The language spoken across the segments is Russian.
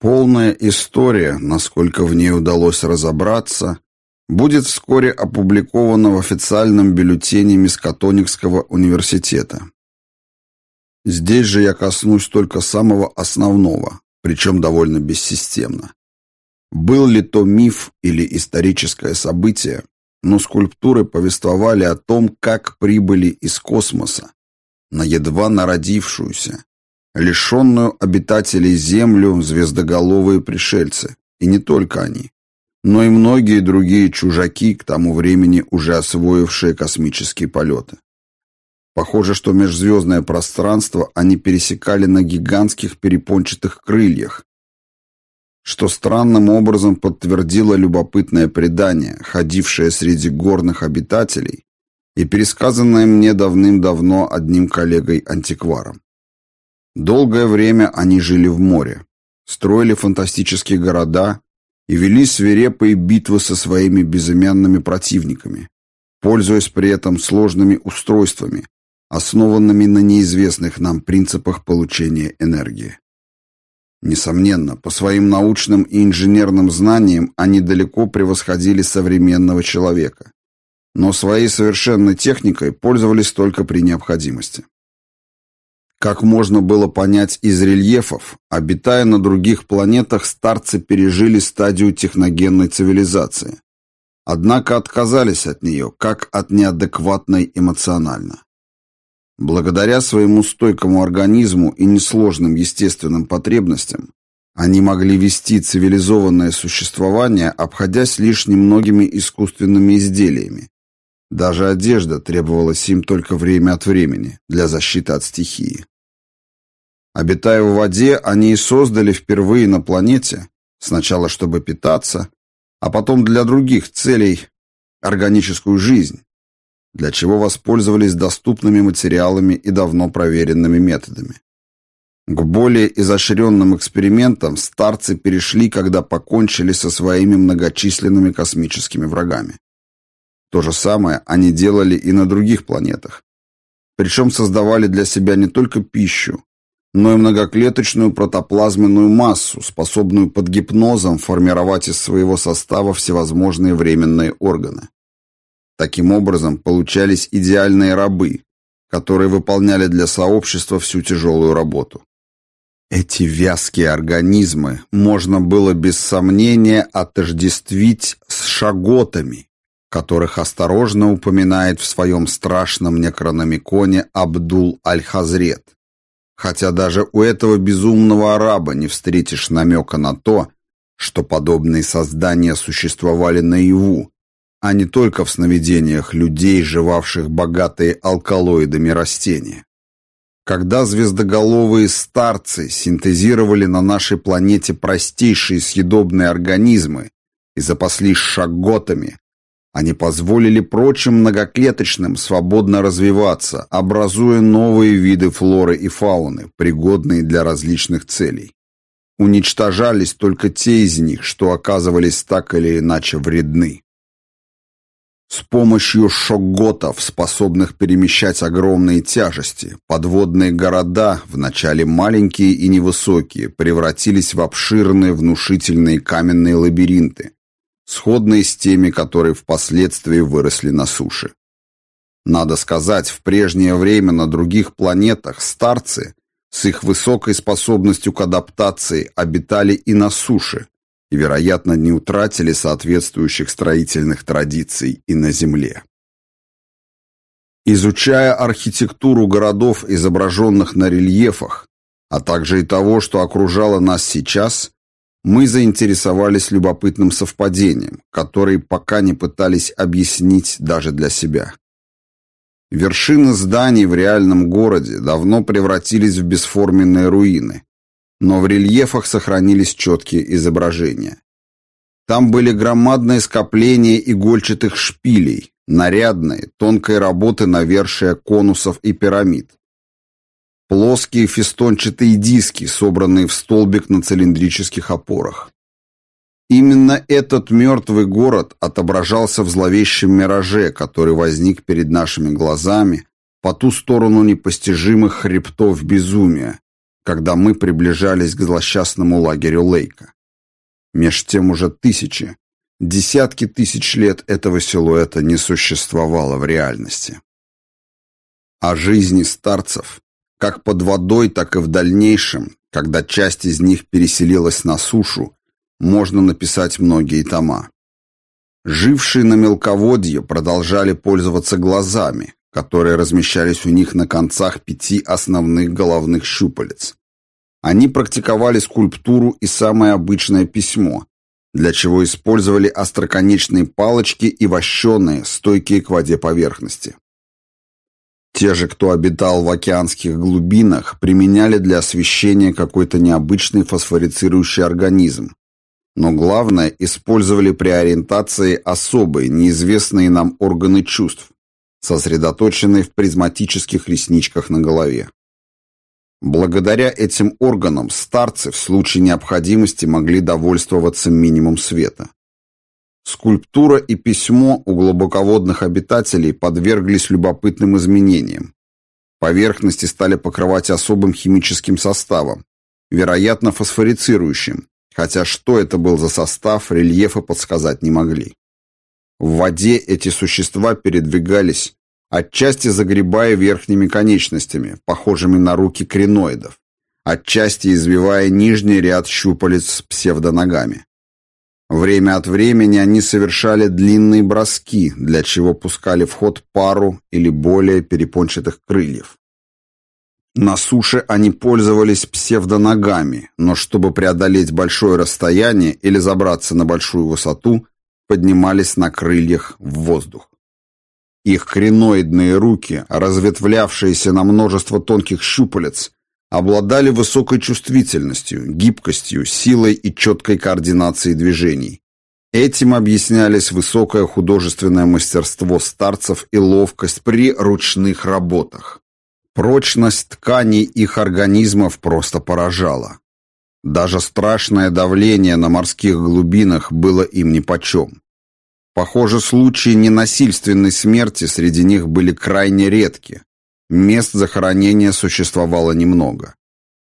Полная история, насколько в ней удалось разобраться, будет вскоре опубликована в официальном бюллетене Мискатоникского университета. Здесь же я коснусь только самого основного, причем довольно бессистемно. Был ли то миф или историческое событие, но скульптуры повествовали о том, как прибыли из космоса на едва народившуюся, лишенную обитателей Землю звездоголовые пришельцы, и не только они, но и многие другие чужаки, к тому времени уже освоившие космические полеты. Похоже, что межзвездное пространство они пересекали на гигантских перепончатых крыльях, что странным образом подтвердило любопытное предание, ходившее среди горных обитателей и пересказанное мне давным-давно одним коллегой-антикваром. Долгое время они жили в море, строили фантастические города и вели свирепые битвы со своими безымянными противниками, пользуясь при этом сложными устройствами, основанными на неизвестных нам принципах получения энергии. Несомненно, по своим научным и инженерным знаниям они далеко превосходили современного человека, но своей совершенной техникой пользовались только при необходимости. Как можно было понять из рельефов, обитая на других планетах, старцы пережили стадию техногенной цивилизации. Однако отказались от нее, как от неадекватной эмоционально. Благодаря своему стойкому организму и несложным естественным потребностям, они могли вести цивилизованное существование, обходясь лишь немногими искусственными изделиями, даже одежда требовалась им только время от времени для защиты от стихии. Обитая в воде, они и создали впервые на планете, сначала чтобы питаться, а потом для других целей, органическую жизнь, для чего воспользовались доступными материалами и давно проверенными методами. К более изощренным экспериментам старцы перешли, когда покончили со своими многочисленными космическими врагами. То же самое они делали и на других планетах. Причем создавали для себя не только пищу, но и многоклеточную протоплазменную массу, способную под гипнозом формировать из своего состава всевозможные временные органы. Таким образом, получались идеальные рабы, которые выполняли для сообщества всю тяжелую работу. Эти вязкие организмы можно было без сомнения отождествить с шаготами, которых осторожно упоминает в своем страшном некрономиконе Абдул Аль-Хазрет. Хотя даже у этого безумного араба не встретишь намека на то, что подобные создания существовали наяву, а не только в сновидениях людей, жевавших богатые алкалоидами растения. Когда звездоголовые старцы синтезировали на нашей планете простейшие съедобные организмы и запаслись шаготами, они позволили прочим многоклеточным свободно развиваться, образуя новые виды флоры и фауны, пригодные для различных целей. Уничтожались только те из них, что оказывались так или иначе вредны. С помощью шогготов, способных перемещать огромные тяжести, подводные города, вначале маленькие и невысокие, превратились в обширные внушительные каменные лабиринты, сходные с теми, которые впоследствии выросли на суше. Надо сказать, в прежнее время на других планетах старцы с их высокой способностью к адаптации обитали и на суше, и, вероятно, не утратили соответствующих строительных традиций и на Земле. Изучая архитектуру городов, изображенных на рельефах, а также и того, что окружало нас сейчас, мы заинтересовались любопытным совпадением, которое пока не пытались объяснить даже для себя. Вершины зданий в реальном городе давно превратились в бесформенные руины, но в рельефах сохранились четкие изображения. Там были громадные скопления игольчатых шпилей, нарядные, тонкой работы навершия конусов и пирамид. Плоские фестончатые диски, собранные в столбик на цилиндрических опорах. Именно этот мертвый город отображался в зловещем мираже, который возник перед нашими глазами по ту сторону непостижимых хребтов безумия, когда мы приближались к злосчастному лагерю Лейка. Меж тем уже тысячи, десятки тысяч лет этого силуэта не существовало в реальности. О жизни старцев, как под водой, так и в дальнейшем, когда часть из них переселилась на сушу, можно написать многие тома. Жившие на мелководье продолжали пользоваться глазами, которые размещались у них на концах пяти основных головных щупалец. Они практиковали скульптуру и самое обычное письмо, для чего использовали остроконечные палочки и вощеные, стойкие к воде поверхности. Те же, кто обитал в океанских глубинах, применяли для освещения какой-то необычный фосфорицирующий организм. Но главное, использовали при ориентации особые, неизвестные нам органы чувств, сосредоточенные в призматических ресничках на голове. Благодаря этим органам старцы в случае необходимости могли довольствоваться минимум света. Скульптура и письмо у глубоководных обитателей подверглись любопытным изменениям. Поверхности стали покрывать особым химическим составом, вероятно, фосфорицирующим, хотя что это был за состав, рельефы подсказать не могли. В воде эти существа передвигались, отчасти загребая верхними конечностями, похожими на руки креноидов, отчасти извивая нижний ряд щупалец с псевдоногами. Время от времени они совершали длинные броски, для чего пускали в ход пару или более перепончатых крыльев. На суше они пользовались псевдоногами, но чтобы преодолеть большое расстояние или забраться на большую высоту, поднимались на крыльях в воздух. Их креноидные руки, разветвлявшиеся на множество тонких щупалец, обладали высокой чувствительностью, гибкостью, силой и четкой координацией движений. Этим объяснялись высокое художественное мастерство старцев и ловкость при ручных работах. Прочность тканей их организмов просто поражала. Даже страшное давление на морских глубинах было им нипочем. Похоже, случаи ненасильственной смерти среди них были крайне редки. Мест захоронения существовало немного.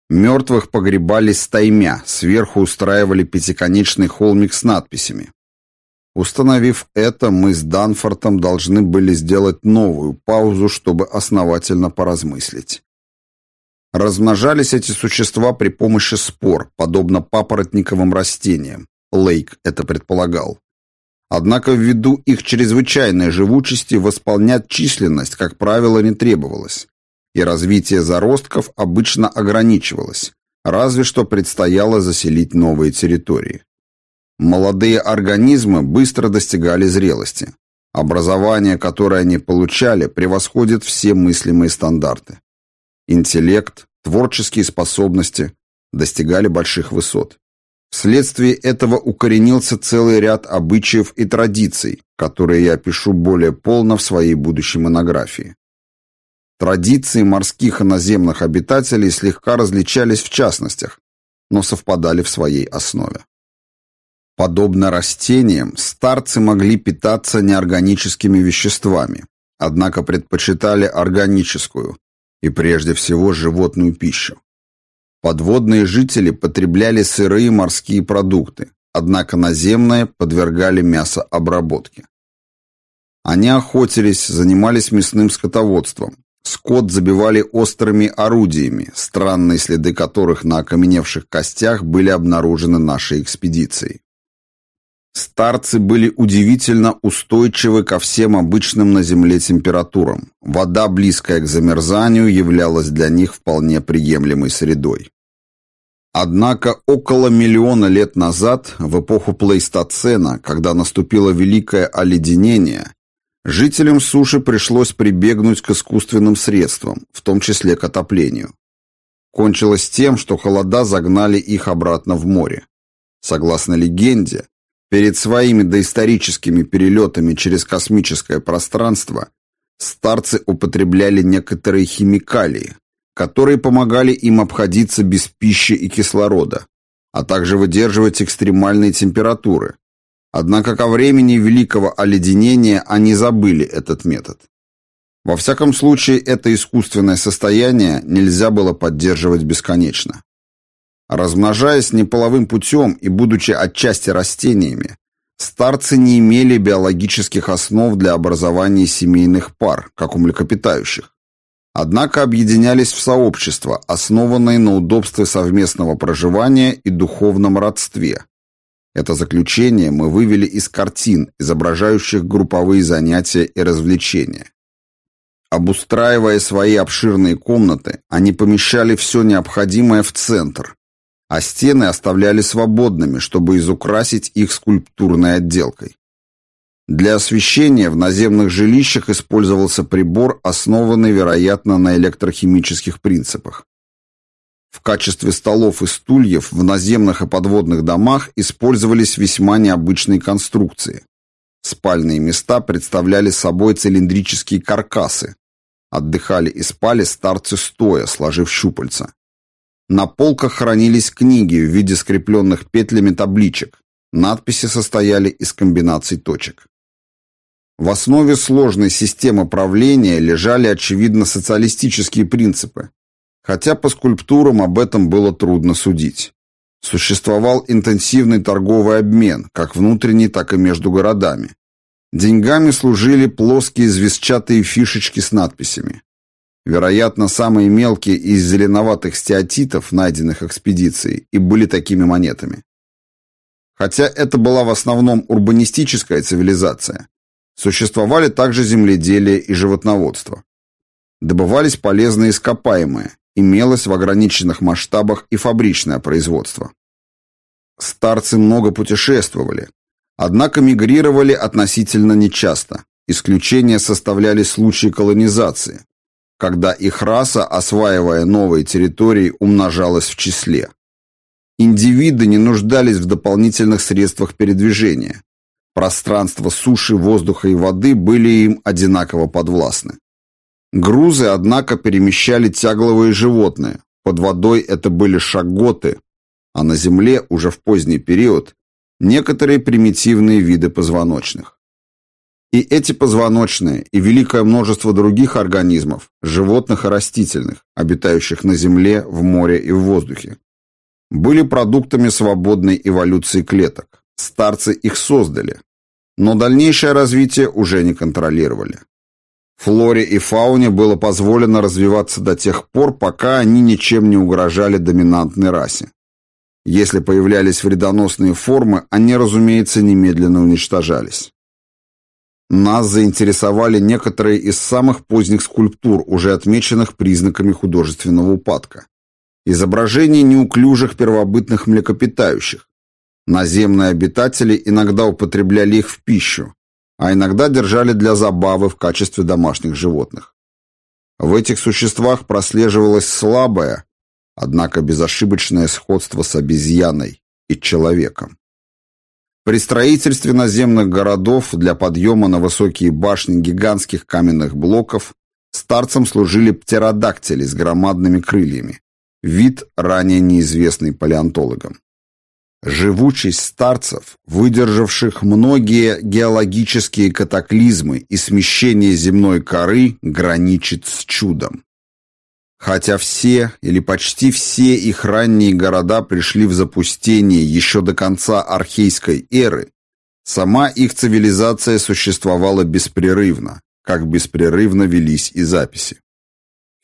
Мертвых погребали стаймя, сверху устраивали пятиконечный холмик с надписями. Установив это, мы с Данфортом должны были сделать новую паузу, чтобы основательно поразмыслить. Размножались эти существа при помощи спор, подобно папоротниковым растениям. Лейк это предполагал. Однако ввиду их чрезвычайной живучести восполнять численность, как правило, не требовалось, и развитие заростков обычно ограничивалось, разве что предстояло заселить новые территории. Молодые организмы быстро достигали зрелости. Образование, которое они получали, превосходит все мыслимые стандарты. Интеллект, творческие способности достигали больших высот. Вследствие этого укоренился целый ряд обычаев и традиций, которые я опишу более полно в своей будущей монографии. Традиции морских и наземных обитателей слегка различались в частностях, но совпадали в своей основе. Подобно растениям, старцы могли питаться неорганическими веществами, однако предпочитали органическую и прежде всего животную пищу. Подводные жители потребляли сырые морские продукты, однако наземные подвергали мясо обработке. Они охотились, занимались мясным скотоводством. Скот забивали острыми орудиями, странные следы которых на окаменевших костях были обнаружены нашей экспедицией. Старцы были удивительно устойчивы ко всем обычным на Земле температурам. Вода, близкая к замерзанию, являлась для них вполне приемлемой средой. Однако около миллиона лет назад, в эпоху плейстоцена, когда наступило великое оледенение, жителям суши пришлось прибегнуть к искусственным средствам, в том числе к отоплению. Кончилось тем, что холода загнали их обратно в море. Согласно легенде, Перед своими доисторическими перелетами через космическое пространство старцы употребляли некоторые химикалии, которые помогали им обходиться без пищи и кислорода, а также выдерживать экстремальные температуры. Однако ко времени великого оледенения они забыли этот метод. Во всяком случае, это искусственное состояние нельзя было поддерживать бесконечно. Размножаясь неполовым путем и будучи отчасти растениями, старцы не имели биологических основ для образования семейных пар, как у млекопитающих. Однако объединялись в сообщества, основанные на удобстве совместного проживания и духовном родстве. Это заключение мы вывели из картин, изображающих групповые занятия и развлечения. Обустраивая свои обширные комнаты, они помещали все необходимое в центр, а стены оставляли свободными, чтобы изукрасить их скульптурной отделкой. Для освещения в наземных жилищах использовался прибор, основанный, вероятно, на электрохимических принципах. В качестве столов и стульев в наземных и подводных домах использовались весьма необычные конструкции. Спальные места представляли собой цилиндрические каркасы, Отдыхали и спали старцы стоя, сложив щупальца. На полках хранились книги в виде скрепленных петлями табличек. Надписи состояли из комбинаций точек. В основе сложной системы правления лежали, очевидно, социалистические принципы, хотя по скульптурам об этом было трудно судить. Существовал интенсивный торговый обмен, как внутренний, так и между городами. Деньгами служили плоские звездчатые фишечки с надписями. Вероятно, самые мелкие из зеленоватых стеатитов, найденных экспедицией, и были такими монетами. Хотя это была в основном урбанистическая цивилизация, существовали также земледелие и животноводство. Добывались полезные ископаемые, имелось в ограниченных масштабах и фабричное производство. Старцы много путешествовали, Однако мигрировали относительно нечасто. Исключения составляли случаи колонизации, когда их раса, осваивая новые территории, умножалась в числе. Индивиды не нуждались в дополнительных средствах передвижения. Пространство суши, воздуха и воды были им одинаково подвластны. Грузы, однако, перемещали тягловые животные. Под водой это были шаготы, а на земле уже в поздний период некоторые примитивные виды позвоночных. И эти позвоночные, и великое множество других организмов, животных и растительных, обитающих на Земле, в море и в воздухе, были продуктами свободной эволюции клеток. Старцы их создали, но дальнейшее развитие уже не контролировали. Флоре и фауне было позволено развиваться до тех пор, пока они ничем не угрожали доминантной расе. Если появлялись вредоносные формы, они, разумеется, немедленно уничтожались. Нас заинтересовали некоторые из самых поздних скульптур, уже отмеченных признаками художественного упадка. Изображения неуклюжих первобытных млекопитающих. Наземные обитатели иногда употребляли их в пищу, а иногда держали для забавы в качестве домашних животных. В этих существах прослеживалась слабая, однако безошибочное сходство с обезьяной и человеком. При строительстве наземных городов для подъема на высокие башни гигантских каменных блоков старцам служили птеродактили с громадными крыльями, вид, ранее неизвестный палеонтологам. Живучесть старцев, выдержавших многие геологические катаклизмы и смещение земной коры, граничит с чудом. Хотя все или почти все их ранние города пришли в запустение еще до конца архейской эры, сама их цивилизация существовала беспрерывно, как беспрерывно велись и записи.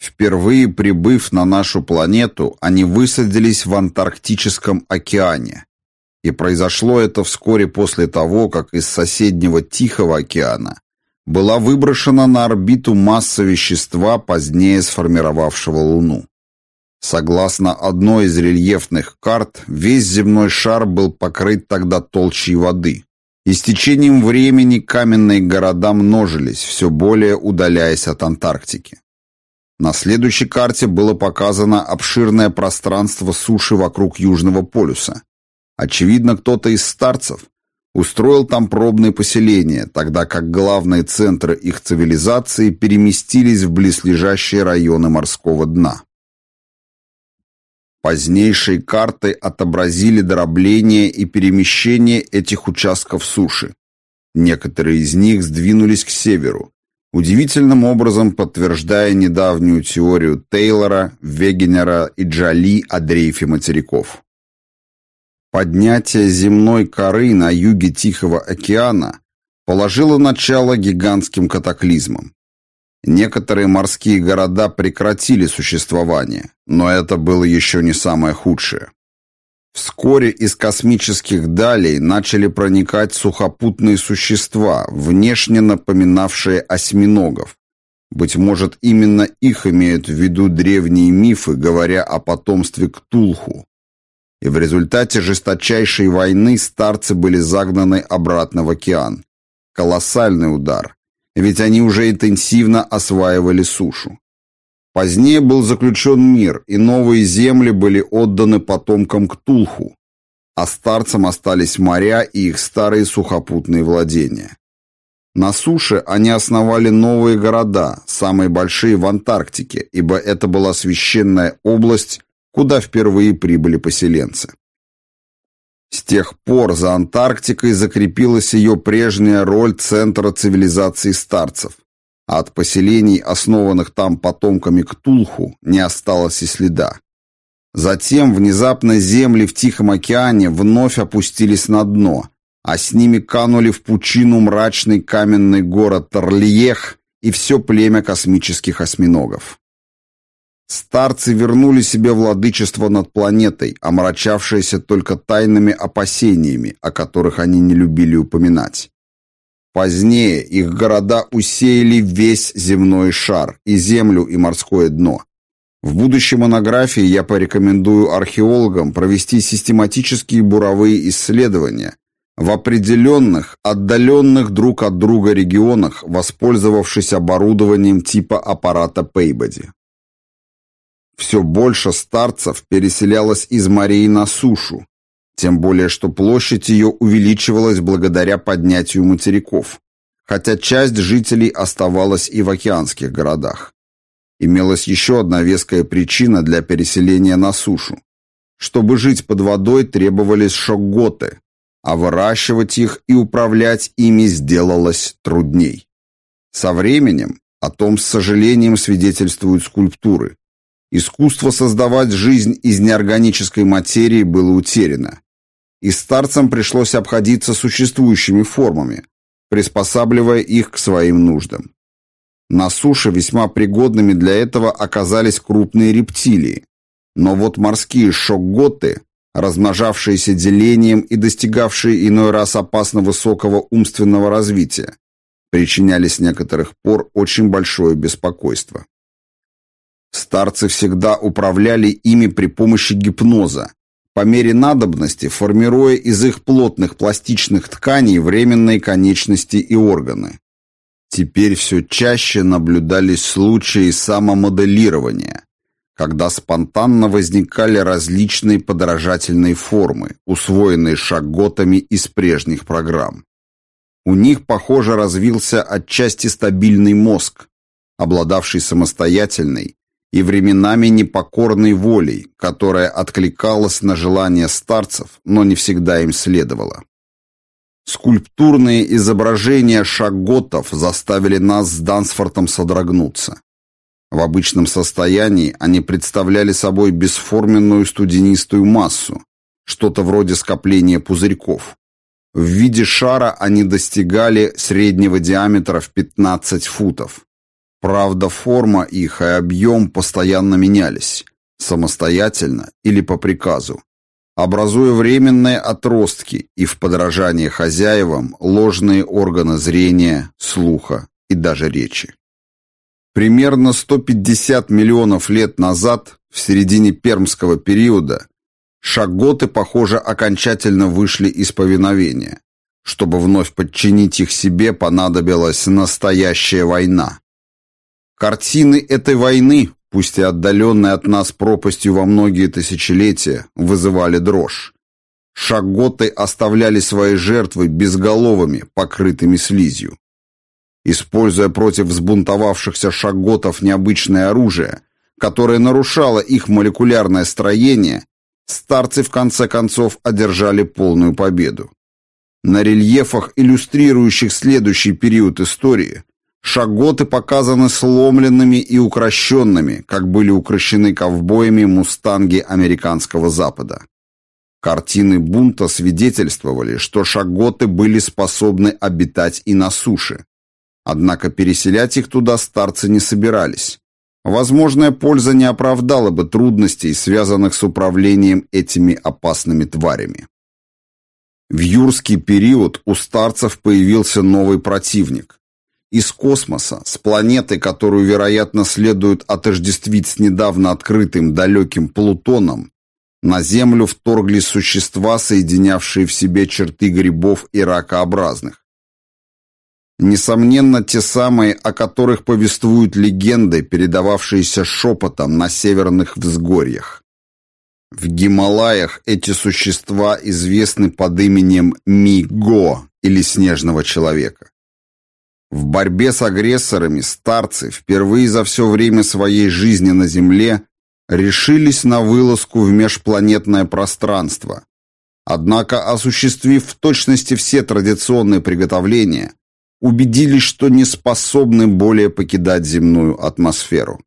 Впервые прибыв на нашу планету, они высадились в Антарктическом океане. И произошло это вскоре после того, как из соседнего Тихого океана была выброшена на орбиту масса вещества, позднее сформировавшего Луну. Согласно одной из рельефных карт, весь земной шар был покрыт тогда толщей воды. И с течением времени каменные города множились, все более удаляясь от Антарктики. На следующей карте было показано обширное пространство суши вокруг Южного полюса. Очевидно, кто-то из старцев устроил там пробные поселения, тогда как главные центры их цивилизации переместились в близлежащие районы морского дна. Позднейшие карты отобразили дробление и перемещение этих участков суши. Некоторые из них сдвинулись к северу, удивительным образом подтверждая недавнюю теорию Тейлора, Вегенера и Джоли о дрейфе материков. Поднятие земной коры на юге Тихого океана положило начало гигантским катаклизмам. Некоторые морские города прекратили существование, но это было еще не самое худшее. Вскоре из космических далей начали проникать сухопутные существа, внешне напоминавшие осьминогов. Быть может, именно их имеют в виду древние мифы, говоря о потомстве Ктулху. И в результате жесточайшей войны старцы были загнаны обратно в океан. Колоссальный удар, ведь они уже интенсивно осваивали сушу. Позднее был заключен мир, и новые земли были отданы потомкам Ктулху, а старцам остались моря и их старые сухопутные владения. На суше они основали новые города, самые большие в Антарктике, ибо это была священная область, куда впервые прибыли поселенцы. С тех пор за Антарктикой закрепилась ее прежняя роль центра цивилизации старцев, а от поселений, основанных там потомками Ктулху, не осталось и следа. Затем внезапно земли в Тихом океане вновь опустились на дно, а с ними канули в пучину мрачный каменный город Торлиех и все племя космических осьминогов. Старцы вернули себе владычество над планетой, омрачавшееся только тайными опасениями, о которых они не любили упоминать. Позднее их города усеяли весь земной шар, и землю, и морское дно. В будущей монографии я порекомендую археологам провести систематические буровые исследования в определенных, отдаленных друг от друга регионах, воспользовавшись оборудованием типа аппарата Пейбоди. Все больше старцев переселялось из морей на сушу, тем более что площадь ее увеличивалась благодаря поднятию материков, хотя часть жителей оставалась и в океанских городах. Имелась еще одна веская причина для переселения на сушу. Чтобы жить под водой требовались шокготы, а выращивать их и управлять ими сделалось трудней. Со временем, о том с сожалением свидетельствуют скульптуры, Искусство создавать жизнь из неорганической материи было утеряно. И старцам пришлось обходиться существующими формами, приспосабливая их к своим нуждам. На суше весьма пригодными для этого оказались крупные рептилии, но вот морские шокготы, размножавшиеся делением и достигавшие иной раз опасно высокого умственного развития, причиняли с некоторых пор очень большое беспокойство. Старцы всегда управляли ими при помощи гипноза, по мере надобности формируя из их плотных пластичных тканей временные конечности и органы. Теперь все чаще наблюдались случаи самомоделирования, когда спонтанно возникали различные подражательные формы, усвоенные шаготами из прежних программ. У них, похоже, развился отчасти стабильный мозг, обладавший самостоятельной, и временами непокорной волей, которая откликалась на желания старцев, но не всегда им следовала. Скульптурные изображения шаготов заставили нас с Дансфортом содрогнуться. В обычном состоянии они представляли собой бесформенную студенистую массу, что-то вроде скопления пузырьков. В виде шара они достигали среднего диаметра в 15 футов. Правда, форма их и объем постоянно менялись, самостоятельно или по приказу, образуя временные отростки и в подражание хозяевам ложные органы зрения, слуха и даже речи. Примерно 150 миллионов лет назад, в середине пермского периода, шаготы, похоже, окончательно вышли из повиновения. Чтобы вновь подчинить их себе, понадобилась настоящая война. Картины этой войны, пусть и отдаленные от нас пропастью во многие тысячелетия, вызывали дрожь. Шаготы оставляли свои жертвы безголовыми, покрытыми слизью. Используя против взбунтовавшихся шаготов необычное оружие, которое нарушало их молекулярное строение, старцы в конце концов одержали полную победу. На рельефах, иллюстрирующих следующий период истории, Шаготы показаны сломленными и укращенными, как были укращены ковбоями мустанги американского Запада. Картины бунта свидетельствовали, что шаготы были способны обитать и на суше. Однако переселять их туда старцы не собирались. Возможная польза не оправдала бы трудностей, связанных с управлением этими опасными тварями. В юрский период у старцев появился новый противник. Из космоса, с планеты, которую, вероятно, следует отождествить с недавно открытым далеким Плутоном, на Землю вторглись существа, соединявшие в себе черты грибов и ракообразных. Несомненно, те самые, о которых повествуют легенды, передававшиеся шепотом на северных взгорьях. В Гималаях эти существа известны под именем Миго или Снежного Человека. В борьбе с агрессорами старцы впервые за все время своей жизни на Земле решились на вылазку в межпланетное пространство. Однако, осуществив в точности все традиционные приготовления, убедились, что не способны более покидать земную атмосферу.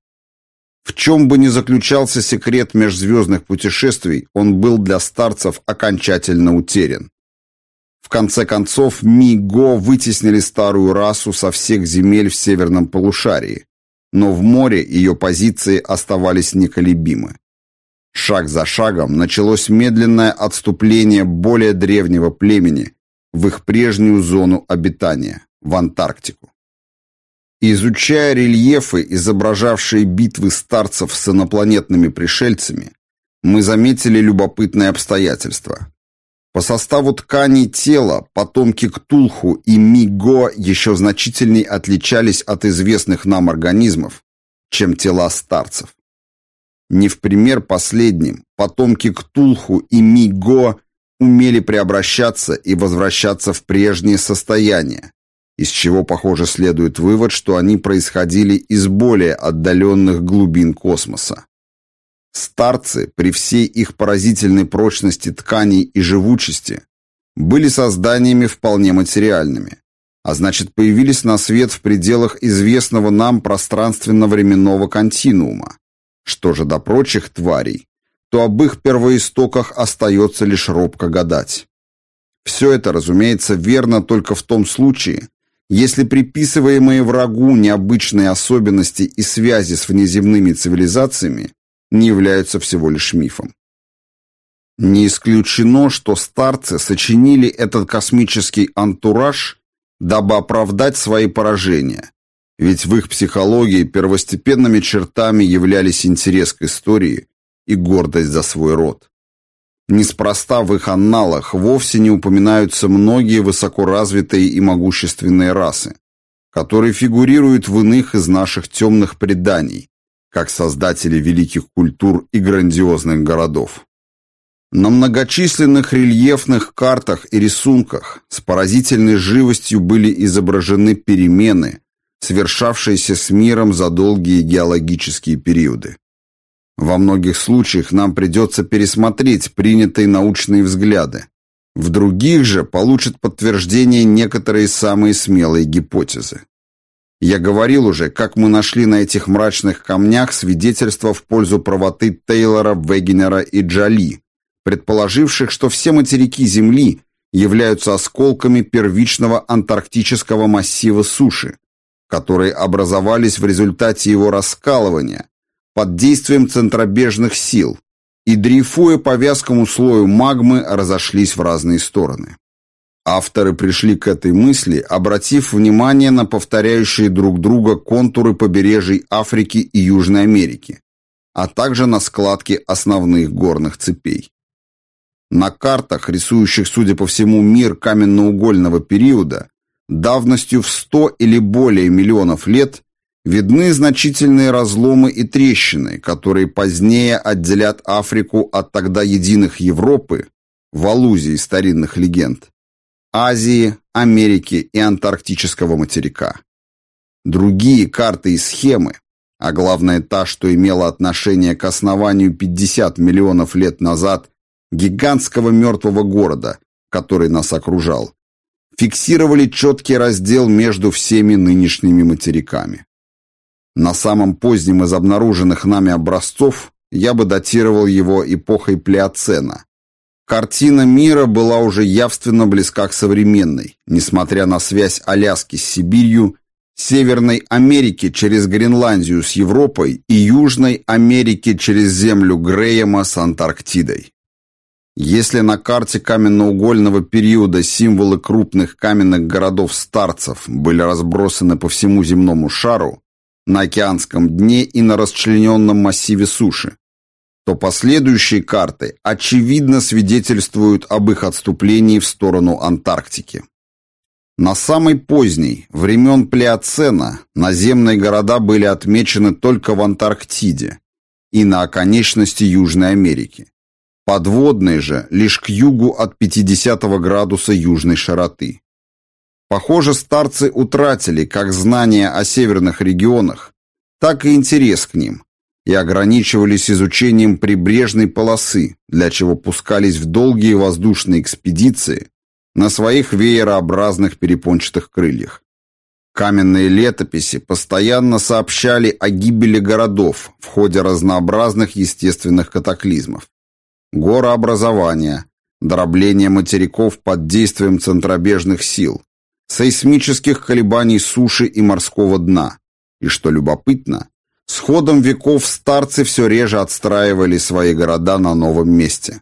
В чем бы ни заключался секрет межзвездных путешествий, он был для старцев окончательно утерян. В конце концов, Ми-Го вытеснили старую расу со всех земель в северном полушарии, но в море ее позиции оставались неколебимы. Шаг за шагом началось медленное отступление более древнего племени в их прежнюю зону обитания, в Антарктику. Изучая рельефы, изображавшие битвы старцев с инопланетными пришельцами, мы заметили любопытное обстоятельство. По составу тканей тела потомки Ктулху и Миго еще значительней отличались от известных нам организмов, чем тела старцев. Не в пример последним, потомки Ктулху и Миго умели преобращаться и возвращаться в прежнее состояние, из чего, похоже, следует вывод, что они происходили из более отдаленных глубин космоса. Старцы, при всей их поразительной прочности тканей и живучести, были созданиями вполне материальными, а значит появились на свет в пределах известного нам пространственно-временного континуума. Что же до прочих тварей, то об их первоистоках остается лишь робко гадать. Все это, разумеется, верно только в том случае, если приписываемые врагу необычные особенности и связи с внеземными цивилизациями не являются всего лишь мифом. Не исключено, что старцы сочинили этот космический антураж, дабы оправдать свои поражения, ведь в их психологии первостепенными чертами являлись интерес к истории и гордость за свой род. Неспроста в их анналах вовсе не упоминаются многие высокоразвитые и могущественные расы, которые фигурируют в иных из наших темных преданий, как создатели великих культур и грандиозных городов. На многочисленных рельефных картах и рисунках с поразительной живостью были изображены перемены, совершавшиеся с миром за долгие геологические периоды. Во многих случаях нам придется пересмотреть принятые научные взгляды. В других же получат подтверждение некоторые самые смелые гипотезы. Я говорил уже, как мы нашли на этих мрачных камнях свидетельства в пользу правоты Тейлора, Вегенера и Джоли, предположивших, что все материки Земли являются осколками первичного антарктического массива суши, которые образовались в результате его раскалывания под действием центробежных сил и, дрейфуя по вязкому слою магмы, разошлись в разные стороны. Авторы пришли к этой мысли, обратив внимание на повторяющие друг друга контуры побережий Африки и Южной Америки, а также на складки основных горных цепей. На картах, рисующих, судя по всему, мир каменноугольного периода, давностью в 100 или более миллионов лет, видны значительные разломы и трещины, которые позднее отделят Африку от тогда единых Европы, в аллюзии старинных легенд, Азии, Америки и антарктического материка. Другие карты и схемы, а главное та, что имела отношение к основанию 50 миллионов лет назад гигантского мертвого города, который нас окружал, фиксировали четкий раздел между всеми нынешними материками. На самом позднем из обнаруженных нами образцов я бы датировал его эпохой Плеоцена. Картина мира была уже явственно близка к современной, несмотря на связь Аляски с Сибирью, Северной Америки через Гренландию с Европой и Южной Америки через землю Грейема с Антарктидой. Если на карте каменноугольного периода символы крупных каменных городов-старцев были разбросаны по всему земному шару, на океанском дне и на расчлененном массиве суши, то последующие карты очевидно свидетельствуют об их отступлении в сторону Антарктики. На самой поздней, времен Плеоцена, наземные города были отмечены только в Антарктиде и на оконечности Южной Америки. Подводные же лишь к югу от 50 градуса южной широты. Похоже, старцы утратили как знания о северных регионах, так и интерес к ним и ограничивались изучением прибрежной полосы, для чего пускались в долгие воздушные экспедиции на своих веерообразных перепончатых крыльях. Каменные летописи постоянно сообщали о гибели городов в ходе разнообразных естественных катаклизмов горообразования, дробления материков под действием центробежных сил, сейсмических колебаний суши и морского дна. И что любопытно, с ходом веков старцы все реже отстраивали свои города на новом месте.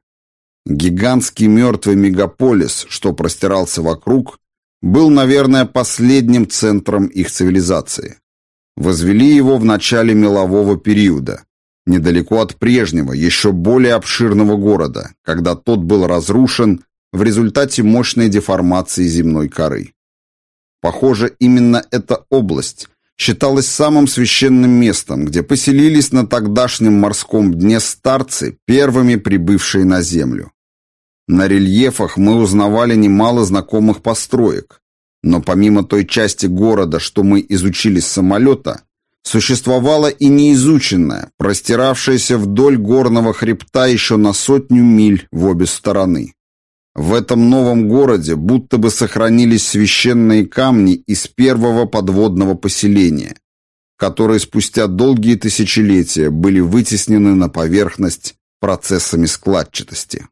Гигантский мертвый мегаполис, что простирался вокруг, был, наверное, последним центром их цивилизации. Возвели его в начале мелового периода, недалеко от прежнего, еще более обширного города, когда тот был разрушен в результате мощной деформации земной коры. Похоже, именно эта область считалась самым священным местом, где поселились на тогдашнем морском дне старцы, первыми прибывшие на землю. На рельефах мы узнавали немало знакомых построек, но помимо той части города, что мы изучили с самолета, существовала и неизученная, простиравшаяся вдоль горного хребта еще на сотню миль в обе стороны. В этом новом городе будто бы сохранились священные камни из первого подводного поселения, которые спустя долгие тысячелетия были вытеснены на поверхность процессами складчатости.